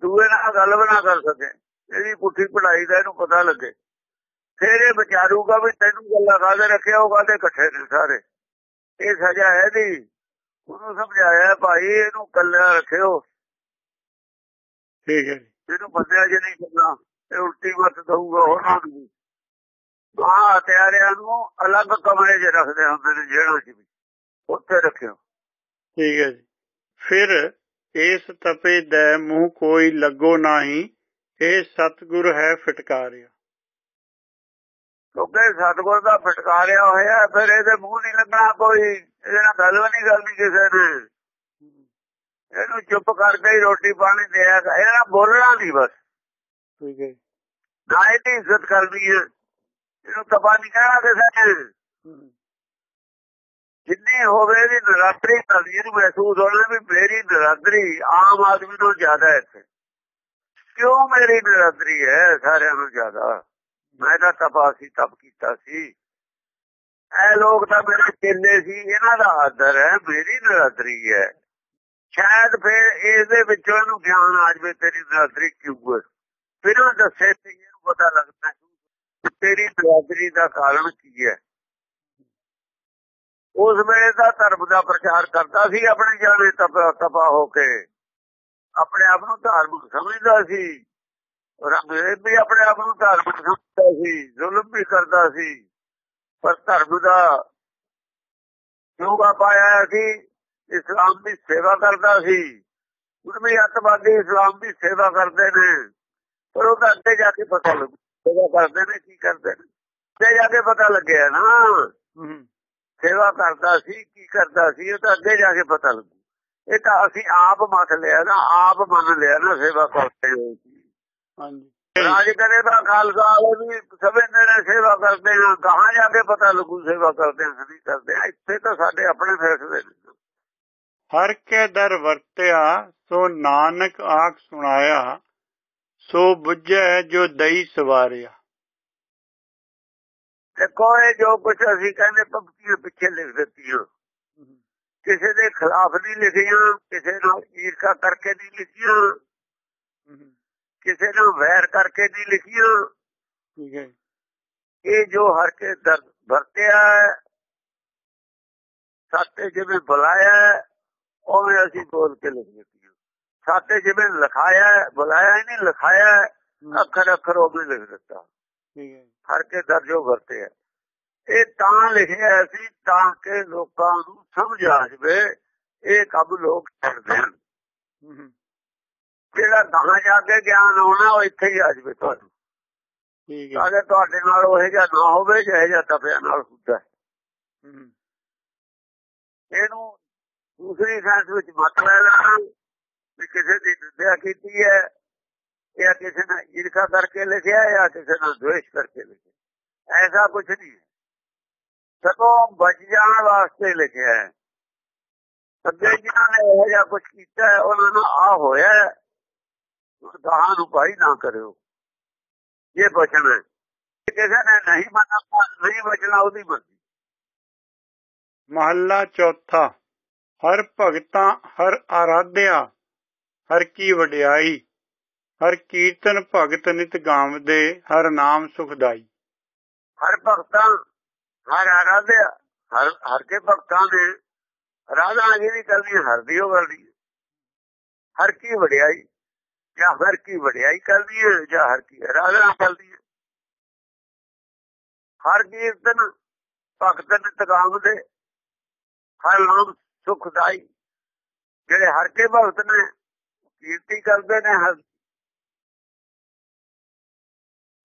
ਦੂਏ ਨਾਲ ਗੱਲ ਨਾ ਕਰ ਸਕੇ। ਇਹਦੀ ਪੁੱਠੀ ਪੜਾਈ ਦਾ ਇਹਨੂੰ ਪਤਾ ਲੱਗੇ। ਫੇਰ ਇਹ ਵਿਚਾਰੂਗਾ ਵੀ ਤੈਨੂੰ ਗੱਲਾਂ ਕਾਹਦੇ ਰੱਖਿਆ ਉਹ ਕਾਹਦੇ ਇਕੱਠੇ ਨੇ ਸਾਰੇ? ਇਹ ਸਜ਼ਾ ਹੈ ਦੀ ਉਹਨੂੰ ਸਮਝਾਇਆ ਭਾਈ ਇਹਨੂੰ ਕੱਲਾ ਰੱਖਿਓ।
ਠੀਕ ਹੈ
ਇਹਨੂੰ ਬੰਦਿਆ ਜੇ ਨਹੀਂ ਕਰਨਾ। ਇਹ ਉਲਟੀ ਮਤ ਦਊਗਾ ਉਹਨਾਂ ਨੂੰ। ਆ ਹਥਿਆਰਿਆਂ ਨੂੰ ਅਲੱਗ ਕਮਰੇ 'ਚ ਰੱਖਦੇ ਹੁੰਦੇ ਨੇ ਜਿਹੜਾ 'ਚ ਵੀ। ਉੱਥੇ ਰੱਖਿਓ।
ਠੀਕ ਹੈ ਜੀ। ਫਿਰ ਇਸ ਤਪੇ ਦੇ ਮੂੰਹ ਕੋਈ ਲੱਗੋ ਨਹੀਂ ਇਹ ਸਤਗੁਰ ਹੈ ਫਟਕਾਰਿਆ।
ਕਿਉਂਕਿ ਸਤਗੁਰ ਦਾ ਫਟਕਾਰਿਆ ਹੋਇਆ ਫਿਰ ਇਹਦੇ ਮੂੰਹ ਨਹੀਂ ਲੱਗਣਾ ਕੋਈ। ਇਹਦੇ ਨਾਲ ਗੱਲ ਨਹੀਂ ਕਰਨੀ ਕਿਸੇ ਨੇ। ਇਹਨੂੰ ਚੁੱਪ ਕਰਕੇ ਹੀ ਰੋਟੀ ਪਾਣੀ ਦਿਆ ਇਹਨਾਂ ਨਾਲ ਬੋਲਣਾ ਨਹੀਂ ਬਸ।
ਠੀਕ ਹੈ
ਨਾ ਇਹਦੀ ਇੱਜ਼ਤ ਕਰਨੀ ਹੈ। ਇਹਨੂੰ ਤਬਾ ਨਹੀਂ ਕਹਿਣਾ ਕਿਸੇ ਨੇ। ਜਿੰਨੀ ਹੋਵੇ ਇਹਦੀ ਨਰਾਦਰੀ ਕਰਨੀ ਇਹਨੂੰ ਮਹਿਸੂਸ ਹੋਣਾ ਵੀ ਮੇਰੀ ਨਰਾਦਰੀ ਆਮ ਆਦਮੀ ਤੋਂ ਜ਼ਿਆਦਾ ਹੈ ਕਿਉਂ ਮੇਰੀ ਨਰਾਦਰੀ ਹੈ ਸਾਰਿਆਂ ਨੂੰ ਜ਼ਿਆਦਾ? ਮੈਂ ਤਾਂ ਤਪਾ ਸੀ, ਤਪ ਕੀਤਾ ਸੀ। ਇਹ ਲੋਕ ਤਾਂ ਮੇਰੇ ਚੇਲੇ ਸੀ, ਇਹਨਾਂ ਦਾ ਆਦਰ ਹੈ, ਮੇਰੀ ਨਰਾਦਰੀ ਹੈ। ਸ਼ਾਇਦ ਫਿਰ ਇਸ ਦੇ ਵਿੱਚੋਂ ਇਹਨੂੰ ਗਿਆਨ ਆ ਜਵੇ, ਤੇਰੀ ਨਰਾਦਰੀ ਕਿਉਂ ਹੈ? ਬਿਨਾਂ ਦੱਸੇ ਤੇ ਇਹਨੂੰ ਪਤਾ ਲੱਗਦਾ ਤੇਰੀ ਨਰਾਦਰੀ ਦਾ ਕਾਰਨ ਕੀ ਹੈ। ਉਸ ਵੇਲੇ ਦਾ ਧਰਮ ਦਾ ਪ੍ਰਚਾਰ ਕਰਦਾ ਸੀ, ਆਪਣੇ ਜਾਣੇ ਤਪਾ ਹੋ ਕੇ। ਆਪਣੇ ਆਪ ਨੂੰ ਧਾਰਮਿਕ ਸਮਝਦਾ ਸੀ। ਰੰਗਰੇਬ ਵੀ ਆਪਣੇ ਆਪ ਨੂੰ ਧਾਰਮਿਕ ਸਮਝਦਾ ਸੀ ਜ਼ੁਲਮ ਵੀ ਕਰਦਾ ਸੀ ਪਰ ਧਰਮ ਦਾ ਯੋਗਾ ਪਾਇਆ ਸੀ ਇਸਲਾਮ ਦੀ ਸੇਵਾ ਕਰਦਾ ਸੀ। ਉਰਮੀ ਅੱਤਵਾਦੀ ਇਸਲਾਮ ਦੀ ਸੇਵਾ ਕਰਦੇ ਨੇ ਪਰ ਉਹਦਾ ਅੱਗੇ ਜਾ ਕੇ ਪਤਾ ਲੱਗੂ ਸੇਵਾ ਕਰਦੇ ਨੇ ਕੀ ਕਰਦੇ ਨੇ? ਤੇ ਜਾ ਕੇ ਪਤਾ ਲੱਗਿਆ ਨਾ। ਸੇਵਾ ਕਰਦਾ ਸੀ ਕੀ ਕਰਦਾ ਸੀ ਉਹ ਤਾਂ ਅੱਗੇ ਜਾ ਕੇ ਪਤਾ ਲੱਗੂ। ਇਹ ਤਾਂ ਅਸੀਂ ਆਪ ਮੰਨ ਲਿਆ ਨਾ ਆਪ ਮੰਨ ਲਿਆ ਨਾ ਸੇਵਾ ਕਰਦੇ ਹੋਏ।
ਹਾਂਜੀ।
ਰਾਜ ਕਰੇ ਦਾ ਖਾਲਸਾ ਉਹ ਵੀ ਸਮਝਦੇ ਨੇ ਸੇਵਾ ਕਰਦੇ ਹਾਂ ਕਹਾਂ ਜਾ ਕੇ ਪਤਾ ਲੱਗੂ ਸੇਵਾ ਕਰਦੇ ਹਾਂ ਨਹੀਂ ਕਰਦੇ ਹਾਂ। ਇੱਥੇ ਤਾਂ ਸਾਡੇ ਆਪਣੇ ਫੈਸਲੇ ਨੇ।
ਹਰ ਕੇ ਦਰ ਵਰਤਿਆ ਸੋ ਨਾਨਕ ਆਖ ਸੁਣਾਇਆ ਸੋ ਬੁੱਝੈ ਜੋ ਦਈ ਸਵਾਰਿਆ।
ਦੇਖੋ ਇਹ ਜੋ ਕੁਝ ਅਸੀਂ ਕਹਿੰਦੇ ਪੰਕਤੀਆਂ ਪਿੱਛੇ ਲਿਖ ਦਿੱਤੀਆਂ ਕਿਸੇ ਦੇ ਖਿਲਾਫ ਨਹੀਂ ਲਿਖੀਆਂ ਕਿਸੇ ਨਾਲ ਈਰਖਾ ਕਰਕੇ ਨਹੀਂ ਲਿਖੀਆਂ। ਕਿਸੇ ਨਾਲ ਵੈਰ ਕਰਕੇ ਨਹੀਂ ਲਿਖੀਆਂ
ਠੀਕ ਹੈ
ਇਹ ਜੋ ਹਰ ਕੇ ਦਰ ਵਰਤਿਆ ਸਾਤੇ ਜਿਵੇਂ ਬੁਲਾਇਆ ਉਵੇਂ ਅਸੀਂ ਬੋਲ ਕੇ ਲਿਖ ਦਿੱਤੀਆਂ ਸਾਤੇ ਜਿਵੇਂ ਲਿਖਾਇਆ ਬੁਲਾਇਆ ਹੀ ਨਹੀਂ ਲਿਖਾਇਆ ਅੱਖਰ ਅੱਖਰ ਉਹ ਵੀ ਲਿਖ ਦਿੱਤਾ।
ਠੀਕ ਹੈ
ਹਰ ਕੇ ਦਰ ਜੋ ਵਰਤਿਆ ਇਹ ਤਾਂ ਲਿਖਿਆ ਸੀ ਤਾਂ ਕਿ ਲੋਕਾਂ ਨੂੰ ਸਮਝ ਆ ਜਾਵੇ ਇਹ ਕੰਮ ਲੋਕ ਕਰਦੇ ਹਨ। ਜਿਹੜਾ ਗਾਹਾਂ ਜਾ ਕੇ ਗਿਆਨ ਆਉਣਾ ਉਹ ਇੱਥੇ ਹੀ ਆ ਜਾਵੇ ਤੁਹਾਨੂੰ।
ਠੀਕ ਹੈ।
ਕਿ ਤੁਹਾਡੇ ਨਾਲ ਉਹ ਜਿਹਾ ਨਾ ਹੋਵੇ ਜਿਹੇ ਜਿਹਾ ਤਪਿਆ ਨਾਲ ਹੁੰਦਾ। ਇਹਨੂੰ ਦੂਸਰੀ ਸੈਂਸ ਵਿੱਚ ਮਤ ਲੈਣਾ ਵੀ ਕਿਸੇ ਦੀ ਨਿੰਦਿਆ ਕੀਤੀ ਹੈ ਜਾਂ ਕਿਸੇ ਨੇ ਈਰਖਾ ਕਰਕੇ ਲਿਖਿਆ ਹੈ ਜਾਂ ਕਿਸੇ ਨੇ ਦੁਆਸ਼ ਕਰਕੇ ਲਿਖਿਆ। ਐਸਾ ਕੁਝ ਨਹੀਂ ਸਗੋਂ ਬਚ ਜਾਣ ਵਾਸਤੇ ਲਿਖਿਆ ਹੈ। ਅੱਗੇ ਜਿਨ੍ਹਾਂ ਨੇ ਇਹ ਜਿਹਾ ਕੁਝ ਕੀਤਾ ਹੈ, ਉਹਨਾਂ ਨੂੰ ਆ ਹੋਇਆ ਗਾਹਾਂ ਨੂੰ ਭਾਈ ਨਾ ਕਰਿਓ ਇਹ ਬਚਣਾ ਹੈ। ਕਿਸੇ ਨੇ ਨਹੀਂ ਮੰਨਣਾ ਨਹੀਂ ਬਚਣਾ ਉਹਦੀ ਮਰਜ਼ੀ
ਮਹੱਲਾ ਚੌਥਾ ਹਰ ਭਗਤਾਂ ਹਰ ਆਰਾਧਿਆ ਹਰ ਕੀ ਵਡਿਆਈ ਹਰ ਕੀਰਤਨ ਭਗਤ ਨਿਤ ਗਾਵਦੇ ਹਰ ਨਾਮ ਸੁਖਦਾਈ
ਹਰ ਭਗਤਾਂ ਹਰ ਆਰਾਧਿਆ ਹਰ ਹਰ ਕੇ ਭਗਤਾਂ ਦੇ ਰਾਧਾ ਜਿਹੜੀ ਕਰਦੀ ਹੈ, ਹਰ ਦੀ ਉਹ ਕਰਦੀ। ਹਰ ਕੀ ਵਡਿਆਈ ਜਾਂ ਹਰ ਕੀ ਵਡਿਆਈ ਕਰਦੀ ਹੈ ਜਾਂ ਹਰ ਕੀ ਆਰਾਧਨਾ ਕਰਦੀ ਹੈ। ਹਰ ਕੀਰਤਨ ਭਗਤ ਨੇ ਤਗਾਮ ਦੇ, ਹਰ ਨਾਮ ਸੁਖਦਾਈ, ਜਿਹੜੇ ਹਰ ਕੇ ਭਗਤ ਨੇ ਕੀਰਤੀ ਕਰਦੇ ਨੇ, ਹਰ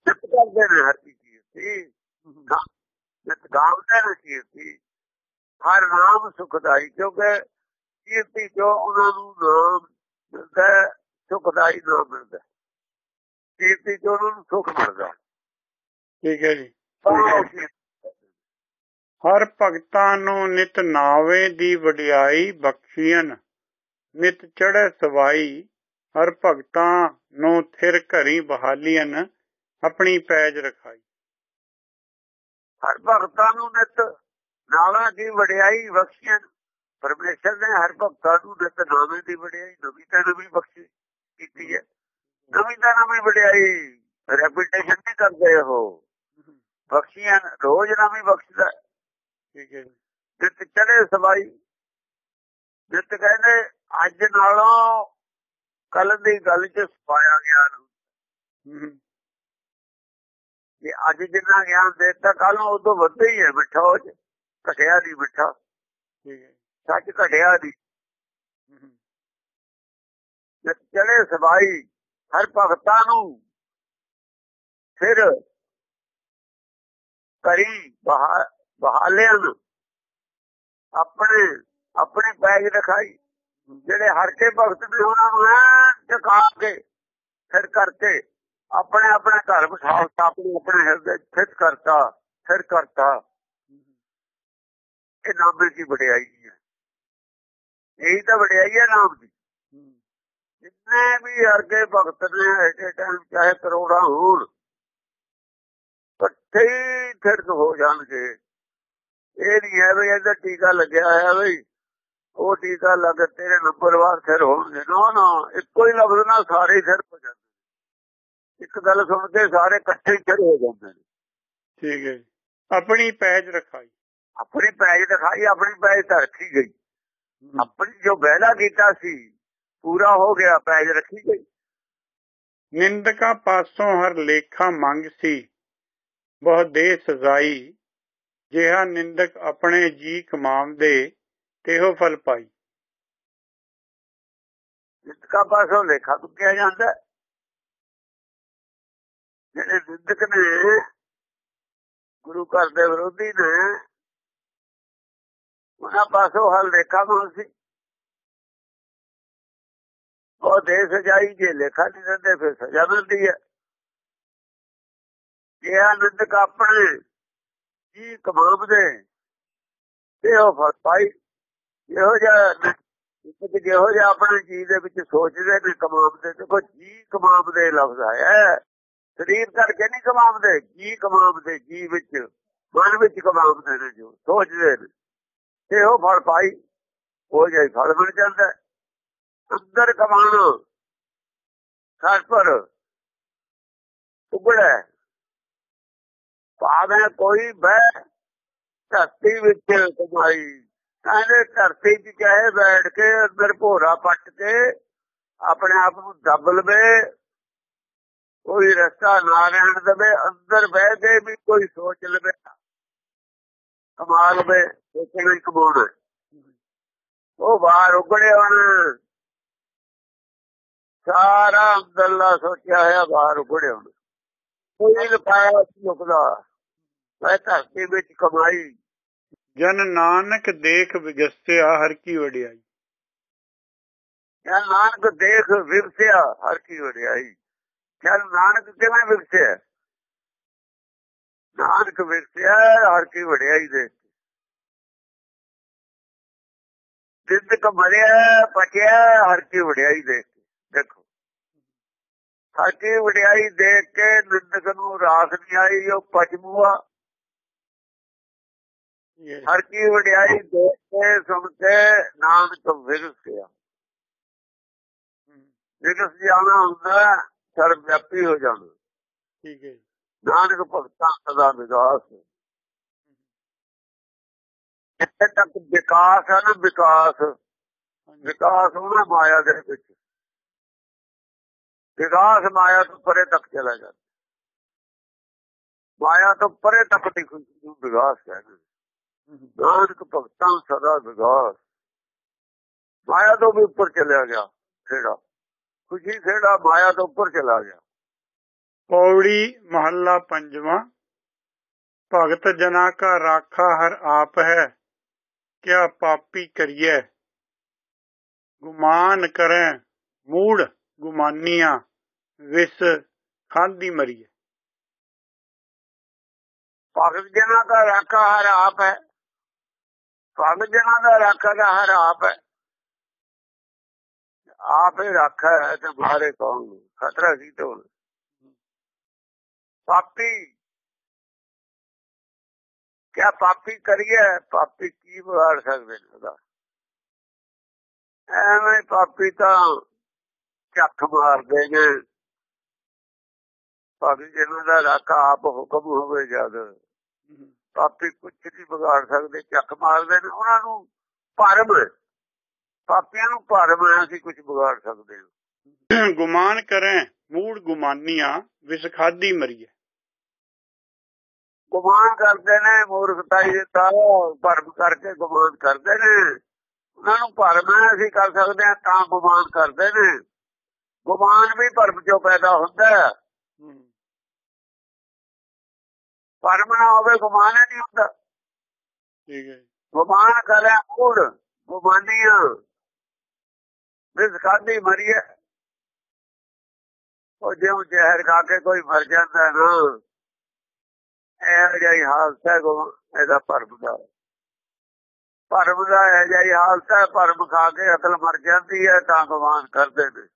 ਸਿੱਧ ਕਰਦੇ ਨੇ, ਹਰ ਕੀ ਕੀਰਤੀ ਨਿਤ ਨੇ ਕੀਰਤੀ, ਹਰ ਨਾਮ ਸੁਖਦਾਈ, ਕਿਉਂਕਿ ਕੀਰਤੀ ਜੋ ਉਹਨਾਂ ਨੂੰ ਨਾਮ ਮਿਲਦਾ ਸੁਖਦਾਈ ਨਾਮ ਮਿਲਦਾ। ਕੀਰਤੀ ਜੋ ਉਹਨਾਂ ਨੂੰ ਸੁਖ ਮਿਲਦਾ।
ਠੀਕ ਹੈ ਜੀ।
ਤਾਂ
ਹਰ ਭਗਤਾਂ ਨੂੰ ਨਿਤ ਨਾਵੇ ਦੀ ਵਡਿਆਈ ਬਖਸ਼ੀਆਂ ਨਿਤ ਚੜ੍ਹੈ ਸਵਾਈ ਹਰ ਭਗਤਾਂ ਨੂੰ ਥਿਰ ਘਰੀ ਬਹਾਲੀਆਂ ਆਪਣੀ ਪੈਜ ਰਖਾਈ।
ਹਰ ਭਗਤਾਂ ਨੂੰ ਨਿਤ ਨਾਲਾਂ ਦੀ ਵਡਿਆਈ ਬਖਸ਼ੀਆਂ ਪਰਮੇਸ਼ਰ ਨੇ ਹਰ ਭਗਤਾਂ ਨੂੰ ਨਿਤ ਨਾਵੇਂ ਦੀ ਵਡਿਆਈ ਨਵੀਂ ਤਾਂ ਨਵੀਂ ਬਖਸ਼ੀ। ਕੀਤੀ ਹੈ। ਨਵੀਂ ਤਾਂ ਨਵੀਂ ਵਡਿਆਈ ਰੈਪੂਟੇਸ਼ਨ ਨਹੀਂ ਕਰਦੇ ਉਹ। ਬਖਸ਼ੀਆਂ ਰੋਜ਼ ਨਵੀਂ ਬਖਸ਼ਦਾ।
ਠੀਕ ਹੈ ਜੀ।
ਨਿਤ ਚੜੇ ਸਵਾਈ ਨਿਤ ਕਹਿੰਦੇ ਅੱਜ ਨਾਲੋਂ ਕੱਲ ਦੀ ਗੱਲ ਚ ਸਪਾਇਆ ਗਿਆ
ਹਮ,
ਕਿ ਅੱਜ ਜਿੰਨਾ ਗਿਆਨ ਦਿੱਤਾ ਕੱਲ ਨੂੰ ਉਦੋਂ ਵੱਧ ਹੀ ਹੈ ਮਿੱਠਾ ਉਹ ਘਟਿਆ ਨਹੀਂ ਮਿੱਠਾ।
ਠੀਕ ਹੈ।
ਸੱਚ ਘਟਿਆ ਨਿਤ ਚੜੇ ਸਵਾਈ ਹਰ ਭਗਤਾਂ ਨੂੰ, ਫਿਰ ਕਰੀ ਬਹਾਲਿਆਂ ਆਪਣੇ ਆਪਣੇ ਪੈਜ ਰਖਾਈ। ਜਿਹੜੇ ਹਰ ਕੇ ਭਗਤ ਨੇ ਉਹਨਾਂ ਨੂੰ ਐ ਕੇ, ਫਿਰ ਕਰਕੇ ਆਪਣੇ ਆਪਣੇ ਘਰ ਬਿਠਾਉਤਾ ਆਪਣੇ ਆਪਣੇ ਹਿਰਦੇ 'ਚ ਕਰਤਾ, ਫਿਰ ਕਰਤਾ। ਇਹ ਨਾਮ ਦੀ ਵਡਿਆਈ ਹੈ। ਇਹੀ ਤਾਂ ਵਡਿਆਈ ਹੈ ਨਾਮ ਦੀ। ਜਿੰਨੇ ਵੀ ਅਰਗੇ ਭਗਤ ਨੇ ਐਟੇ ਟਾਈਮ ਚਾਹੇ ਕਰੋੜਾਂ ਹੋਣ ਇਕੱਠੇ ਹੀ ਫਿਰਕ ਹੋ ਜਾਣਗੇ। ਇਹ ਨਹੀਂ ਹੈ ਵੀ ਇਹਦਾ ਟੀਕਾ ਲੱਗਿਆ ਹੋਇਆ ਬਈ ਉਹ ਟੀਕਾ ਲੱਗ ਤੇਰੇ ਨੰਬਰ ਬਾਅਦ ਫਿਰ ਹੋਣਗੇ। ਨਾ ਨਾ ਇੱਕੋ ਹੀ ਲਫ਼ਜ਼ ਨਾਲ ਸਾਰੇ ਫਿਰ ਹੋ ਜਾਂਦੇ ਇੱਕ ਗੱਲ ਸੁਣ ਕੇ ਸਾਰੇ ਇਕੱਠੇ ਹੀ ਫਿਰ ਹੋ ਜਾਂਦੇ ਨੇ।
ਠੀਕ ਹੈ ਆਪਣੀ ਪੈਜ ਰਖਾਈ।
ਆਪਣੀ ਪੈਜ ਦਿਖਾਈ ਆਪਣੀ ਪੈਜ ਤਾਂ ਰੱਖੀ ਗਈ ਆਪਣੀ ਜੋ ਬਹਿਲਾ ਕੀਤਾ ਸੀ ਪੂਰਾ ਹੋ ਗਿਆ, ਪੈਜ ਰੱਖੀ ਗਈ।
ਨਿੰਦਕਾ ਪਾਸੋਂ ਹਰ ਲੇਖਾ ਮੰਗ ਸੀ, ਬਹੁ ਦੇ ਸਜ਼ਾਈ। ਜਿਹਾ ਨਿੰਦਕ ਆਪਣੇ ਜੀ ਕਮਾਉਂਦੇ, ਤੇਹੋ ਫਲ ਪਾਈ।
ਨਿੰਦਕਾ ਪਾਸੋਂ ਲੇਖਾ ਤੁਕਿਆ ਜਾਂਦਾ ਜਿਹੜੇ ਨਿੰਦਕ ਨੇ, ਗੁਰੂ ਘਰ ਦੇ ਵਿਰੋਧੀ ਨੇ, ਉਹਨਾਂ ਪਾਸੋਂ ਹਰ ਲੇਖਾ ਮੰਗ ਸੀ। ਉਹ ਦੇ ਸਜਾਈ ਜੇ ਲੇਖਾ ਨਹੀਂ ਦਿੰਦੇ, ਫਿਰ ਸਜ਼ਾ ਮਿਲਦੀ ਹੈ। ਇਹ ਆਨੰਦਕ ਆਪਣੇ ਜੀ ਕਮਾਉਂਦੇ ਤੇ ਉਹ ਫਲ ਪਾਈ। ਇਹੋ ਜਿਹਾ ਇੱਕ ਜਿਹੋ ਜਿਹਾ ਆਪਣੇ ਜੀ ਦੇ ਵਿੱਚ ਸੋਚਦੇ ਨੇ ਕਮਾਉਂਦੇ ਤੇ ਕੋਈ ਜੀ ਕਮਾਉਂਦੇ ਲਫ਼ਜ਼ ਆਇਆ ਸਰੀਰ ਕਰਕੇ ਨਹੀਂ ਕਮਾਉਂਦੇ ਜੀ ਕਮਾਉਂਦੇ ਜੀ ਵਿੱਚ, ਮਨ ਵਿੱਚ ਕਮਾਉਂਦੇ ਨੇ ਜੋ, ਸੋਚਦੇ ਨੇ। ਤੇ ਉਹ ਫਲ ਪਾਈ। ਉਹ ਜਾਈ ਫਲ ਬਣ ਜਾਂਦਾ ਅੰਦਰ ਕਮਾਣਾ ਖਾਸ ਪਰ ਉਗੜਾ। ਭਾਵੇਂ ਕੋਈ ਬਹਿ ਧਰਤੀ ਵਿੱਚ ਕਮਾਈ। ਕਹਿੰਦੇ ਧਰਤੀ 'ਚ ਚਾਹੇ ਬੈਠ ਕੇ ਅੰਦਰ ਭੋਰਾ ਪੱਟ ਕੇ ਆਪਣੇ ਆਪ ਨੂੰ ਦੱਬ ਲਵੇ, ਕੋਈ ਰਸਤਾ ਨਾ ਰਹਿਣ ਦੇਵੇ, ਅੰਦਰ ਬਹਿ ਕੇ ਵੀ ਕੋਈ ਸੋਚ ਲਵੇ। ਕਮਾ ਲਵੇ, ਸੋਚਣਾ ਹੀ ਕਮਾਉਣਾ। ਉਹ ਬਾਹਰ ਉਗੜੇ ਹੁਣ। ਸਾਰਾ ਅੰਦਰਲਾ ਸੋਚਿਆ ਹੋਇਆ ਬਾਹਰ ਉਗੜੇ ਹੁਣ। ਕੋਈ ਲਪਾਇਆ ਲੁਕਦਾ ਮੈਂ ਧਰਤੀ ਵਿੱਚ ਕਮਾਈ।
ਜਨ ਨਾਨਕ ਦੇਖ ਵਿਗਸਿਆ ਹਰ ਕੀ ਵਡਿਆਈ।
ਜਾਂ ਨਾਨਕ ਦੇਖ ਵਿਗਸਿਆ ਹਰ ਕੀ ਵਡਿਆਈ। ਚੱਲ ਨਾਨਕ ਕਿਵੇਂ ਵਿਗਸਿਆ? ਨਾਨਕ ਵਿਗਸਿਆ ਹਰ ਕੀ ਵਡਿਆਈ ਦੇ ਜਿੰਦ ਕਮਰਿਆ ਪਟਿਆ ਹਰ ਕੀ ਵਡਿਆਈ ਦੇ ਕੀ ਵਡਿਆਈ ਦੇਖ ਕੇ ਨਿੰਦਕ ਨੂੰ ਰਾਸ ਨਹੀਂ ਆਈ ਉਹ ਪਜਮੂਆ। ਹਰ ਕੀ ਵਡਿਆਈ ਦੇਖ ਕੇ ਸੁਣ ਕੇ ਨਾਨਕ ਵਿਗਸਿਆ। ਵਿਗਸ ਜਾਣਾ ਹੁੰਦਾ ਸਰਵ ਵਿਆਪੀ ਹੋ ਜਾਣਾ।
ਠੀਕ ਹੈ
ਨਾਨਕ ਭਗਤਾਂ ਸਦਾ ਵਿਗਾਸ। ਇੱਥੇ ਤੱਕ ਵਿਕਾਸ ਹੈ ਨਾ ਵਿਕਾਸ। ਵਿਕਾਸ ਉਹਨਾਂ ਮਾਇਆ ਦੇ ਵਿੱਚ। ਵਿਕਾਸ ਮਾਇਆ ਤੋਂ ਪਰੇ ਤੱਕ ਚਲਾ ਜਾਂਦਾ ਮਾਇਆ ਤੋਂ ਪਰੇ ਤੱਕ ਦੀ ਖੁਸ਼ੀ ਨੂੰ ਵਿਕਾਸ ਕਹਿੰਦੇ ਨਾਨਕ ਭਗਤਾਂ ਸਦਾ ਵਿਗਾਸ ਮਾਇਆ ਤੋਂ ਵੀ ਉੱਪਰ ਚਲਿਆ ਗਿਆ ਖੇੜਾ ਖੁਸ਼ੀ ਖੇੜਾ ਮਾਇਆ ਤੋਂ ਉੱਪਰ ਚਲਾ ਗਿਆ
ਪੌੜੀ ਮਹੱਲਾ ਪੰਜਵਾਂ ਭਗਤ ਜਨਾ ਕਾ ਰਾਖਾ ਹਰ ਆਪ ਹੈ ਕਿਆ ਪਾਪੀ ਕਰੀਏ ਗੁਮਾਨ ਕਰੈ ਮੂੜ ਗੁਮਾਨੀਆਂ ਵਿਸ ਖਾਂਦੀ ਮਰੀਏ
ਭਗਤ ਜਨਾਂ ਦਾ ਰਾਖਾ ਹਰ ਆਪ ਹੈ। ਭਗਤ ਜਨਾਂ ਦਾ ਰਾਖਾ ਦਾ ਹਰ ਆਪ ਹੈ। ਆਪ ਹੀ ਰਾਖਾ ਹੈ ਤੇ ਬਾਹਰੇ ਕੌਣ ਖਤਰਾ ਸੀ ਤੇ ਹੁਣ। ਪਾਪੀ, ਕਿਆ ਪਾਪੀ ਕਰੀਏ? ਪਾਪੀ ਕੀ ਵਿਗਾੜ ਸਕਦੇ ਨੇ ਉਹਦਾ? ਐਵੇਂ ਪਾਪੀ ਤਾਂ ਝੱਖ ਮਾਰਦੇ ਨੇ। ਪਾਪੀ ਜਿਹਨਾਂ ਦਾ ਰਾਖਾ ਆਪ ਹੁਕਮ ਹੋਵੇ ਜਦ ਪਾਪੀ ਕੁਝ ਨਹੀਂ ਵਿਗਾੜ ਸਕਦੇ ਝੱਖ ਮਾਰਦੇ ਨੇ ਉਹਨਾਂ ਨੂੰ ਭਰਮ। ਪਾਪੀਆਂ ਨੂੰ ਭਰਮ ਅਸੀਂ ਕੁਝ ਵਿਗਾੜ ਸਕਦੇ ਹਾਂ।
ਗੁਮਾਨ ਕਰੈ ਮੂੜ ਗੁਮਾਨੀਆਂ ਵਿਸ ਖਾਦੀ ਮਰੀਏ।
ਗੁਮਾਨ ਕਰਦੇ ਨੇ ਮੂਰਖਤਾਈ ਦਾ ਭਰਮ ਕਰਕੇ ਗੁਮਾਨ ਕਰਦੇ ਨੇ। ਉਹਨਾਂ ਨੂੰ ਭਰਮ ਹੈ ਅਸੀਂ ਕਰ ਸਕਦੇ ਹਾਂ ਤਾਂ ਗੁਮਾਨ ਕਰਦੇ ਨੇ। ਗੁਮਾਨ ਵੀ ਭਰਮ ਚੋਂ ਪੈਦਾ ਹੁੰਦਾ ਹੈ। ਭਰਮ ਨਾ ਹੋਵੇ ਗੁਮਾਨ ਨਹੀਂ ਹੁੰਦਾ।
ਠੀਕ ਹੈ
ਗੁਮਾਨ ਕਰੇ ਕੂੜ ਗੁਮਾਨੀਆਂ। ਰਿਸ ਖਾਦੀ ਮਰੀਏ। ਉਹ ਜਿਉਂ ਜ਼ਹਿਰ ਖਾ ਕੇ ਕੋਈ ਮਰ ਜਾਂਦਾ ਨਾ ਇਹ ਜਿਹੀ ਹਾਲਤ ਹੈ ਇਹਦਾ ਭਰਮ ਦਾ। ਭਰਮ ਦਾ ਇਹ ਜਿਹੀ ਹਾਲਤ ਹੈ ਭਰਮ ਖਾ ਕੇ ਅਕਲ ਮਰ ਜਾਂਦੀ ਹੈ ਤਾਂ ਗੁਮਾਨ ਕਰਦੇ ਨੇ।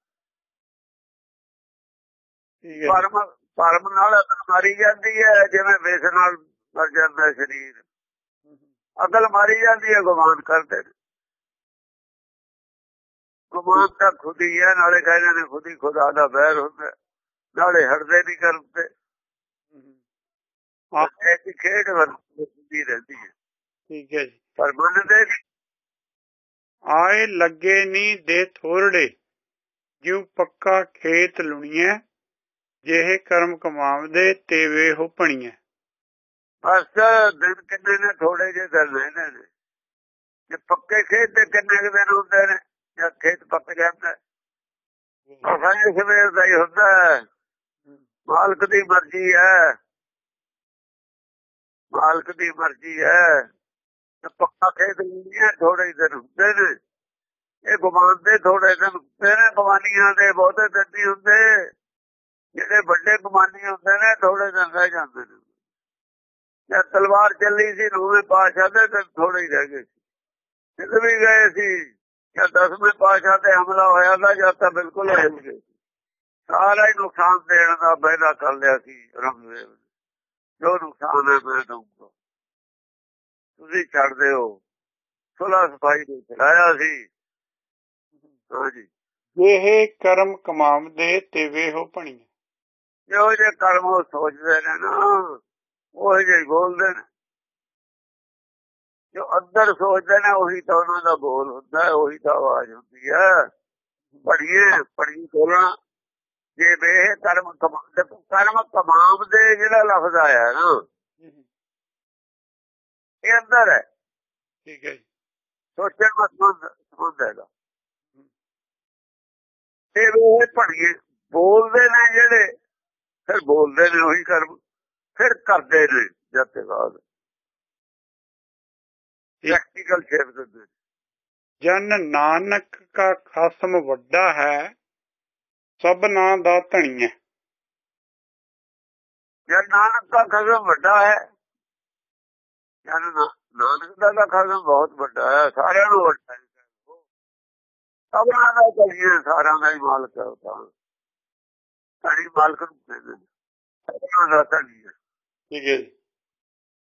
ਠੀਕ ਹੈ
ਭਰਮ ਨਾਲ ਅਕਲ ਮਾਰੀ ਜਾਂਦੀ ਹੈ ਜਿਵੇਂ ਵਿਸ ਨਾਲ ਮਰ ਜਾਂਦਾ ਸਰੀਰ। ਅਕਲ ਮਾਰੀ ਜਾਂਦੀ ਹੈ ਗੁਮਾਨ ਕਰਦੇ ਨੇ। ਗੁਮਾਨ ਤਾਂ ਖੁਦੀ ਹੈ ਨਾਲੇ ਕਹਿੰਦੇ ਨੇ ਖੁਦੀ ਖੁਦਾ ਦਾ ਬੈਰ ਹੁੰਦਾ ਨਾਲੇ ਹਟਦੇ ਨਹੀਂ ਕਰਦੇ
ਆਹ
ਐਸੀ ਖੇਡ ਵਰਤੀ ਰਹਿੰਦੀ ਹੈ।
ਠੀਕ ਹੈ ਜੀ।
ਪਰ ਮੰਨਦੇ ਨੀ।
ਆਏ ਲੱਗੇ ਨੀ ਦੇ ਥੋਰੜੇ ਜਿਉ ਪੱਕਾ ਖੇਤ ਲੁਣੀਐ ਜਿਹੇ ਕਰਮ ਕਮਾਵਦੇ ਤੇਵੇ ਹੋ ਪਣੀਐ
ਬਸ ਦਿਨ ਕਿੰਨੇ ਨੇ ਥੋੜੇ ਜਿਹੇ ਦਿਨ ਰਹਿੰਦੇ ਨੇ। ਜੇ ਪੱਕੇ ਖੇਤ ਦੇ ਕਿੰਨੇ ਦਿਨ ਹੁੰਦੇ ਨੇ, ਜਾਂ ਖੇਤ ਪੱਕ ਜਾਂਦਾ ਅਸਾਂ ਸਵੇਰ ਦਾ ਹੀ ਹੁੰਦਾ ਮਾਲਕ ਦੀ ਮਰਜ਼ੀ ਹੈ। ਮਾਲਕ ਦੀ ਮਰਜ਼ੀ ਹੈ। ਤੇ ਪੱਕਾ ਖੇਤ ਨਹੀਂ ਹੈ ਥੋੜੇ ਦਿਨ ਹੁੰਦੇ ਨੇ। ਇਹ ਗੁਮਾਨ ਦੇ ਥੋੜੇ ਦਿਨ ਹੁੰਦੇ ਨੇ ਗੁਮਾਨੀਆਂ ਦੇ ਬਹੁਤੇ ਦਿਨ ਨਹੀਂ ਹੁੰਦੇ। ਜਿਹੜੇ ਵੱਡੇ ਗੁਮਾਨੀ ਹੁੰਦੇ ਨੇ ਥੋੜੇ ਦਿਨ ਰਹਿ ਜਾਂਦੇ ਨੇ। ਜਦ ਤਲਵਾਰ ਚੱਲੀ ਸੀ ਨੌਵੇਂ ਪਾਸ਼ਾ ਦੇ ਤੇ ਥੋੜੇ ਹੀ ਰਹਿ ਗਏ ਸੀ। ਜਦੋਂ ਵੀ ਗਏ ਸੀ ਜਦ ਦਸਵੇਂ ਪਾਸ਼ਾ ਤੇ ਹਮਲਾ ਹੋਇਆ ਤਾਂ ਜਦ ਤਾਂ ਬਿਲਕੁਲ ਹਿੱਲ ਗਏ ਸਾਰਾ ਹੀ ਨੁਕਸਾਨ ਦੇਣ ਦਾ ਵਾਅਦਾ ਕਰ ਲਿਆ ਸੀ ਰਮਦੇਵ ਨੇ। ਜੋ ਨੁਕਸਾਨ ਹੈ ਮੈਂ ਦਊਂਗਾ। ਤੁਸੀਂ ਛੱਡ ਦਿਓ ਸੁਲਾ ਸਫ਼ਾਈ ਦੇ ਚਲਾਇਆ ਸੀ। ਹਾਂਜੀ।
ਜਿਹੇ ਕਰਮ ਕਮਾਵਦੇ ਤੇਵੇ ਹੋ ਪਣੀਐ
ਜੋ ਜੇ ਕਰਮ ਉਹ ਸੋਚਦੇ ਨੇ ਨਾ ਉਹ ਜਿਹੇ ਬੋਲਦੇ ਨੇ। ਜੋ ਅੰਦਰ ਸੋਚਦੇ ਨੇ ਉਹੀ ਤਾਂ ਉਹਨਾਂ ਦਾ ਬੋਲ ਹੁੰਦਾ ਹੈ ਉਹੀ ਤਾਂ ਆਵਾਜ਼ ਹੁੰਦੀ ਹੈ। ਪੜੀਏ ਪੜੀ ਬੋਲਣਾ ਜੇ ਵੇ ਕਰਮ ਕਮਾ ਦੇਖੋ ਕਰਮ ਕਮਾਮ ਦੇ ਜਿਹੜਾ ਲਫ਼ਜ਼ ਆਇਆ ਨਾ ਇਹ ਅੰਦਰ ਹੈ।
ਠੀਕ ਹੈ ਜੀ।
ਸੋਚਣ ਦਾ ਸੰਬੰਧ ਹੈਗਾ। ਤੇ ਉਹ ਪੜੀਏ ਬੋਲਦੇ ਨੇ ਜਿਹੜੇ ਫਿਰ ਬੋਲਦੇ ਨੇ ਉਹੀ ਕਰਮ ਫਿਰ ਕਰਦੇ ਨੇ ਜਦ ਤੇ ਬਾਅਦ ਪ੍ਰੈਕਟੀਕਲ ਸ਼ੇਪ ਦਿੰਦੇ
ਜਨ ਨਾਨਕ ਕਾ ਖਸਮ ਵੱਡਾ ਹੈ ਸਭਨਾ ਦਾ ਧਣੀਐ।
ਜਦ ਨਾਨਕ ਦਾ ਖਸਮ ਵੱਡਾ ਹੈ। ਜਦ ਨਾ- ਨਾਨਕ ਦਾ ਖਸਮ ਬਹੁਤ ਵੱਡਾ ਹੈ ਸਾਰਿਆਂ ਨੂੰ ਵੱਡਾ ਹੈ। ਸਭਨਾਂ ਦਾ ਕਲੀਏ ਸਾਰਿਆਂ ਦਾ ਹੀ ਮਾਲਕ ਹੈ ਉਹ ਤਾਂ। ਸਾਡੀ ਮਾਲਕ ਨੂੰ ਕਹਿੰਦੇ ਨੇ
ਠੀਕ ਹੈ ਜੀ।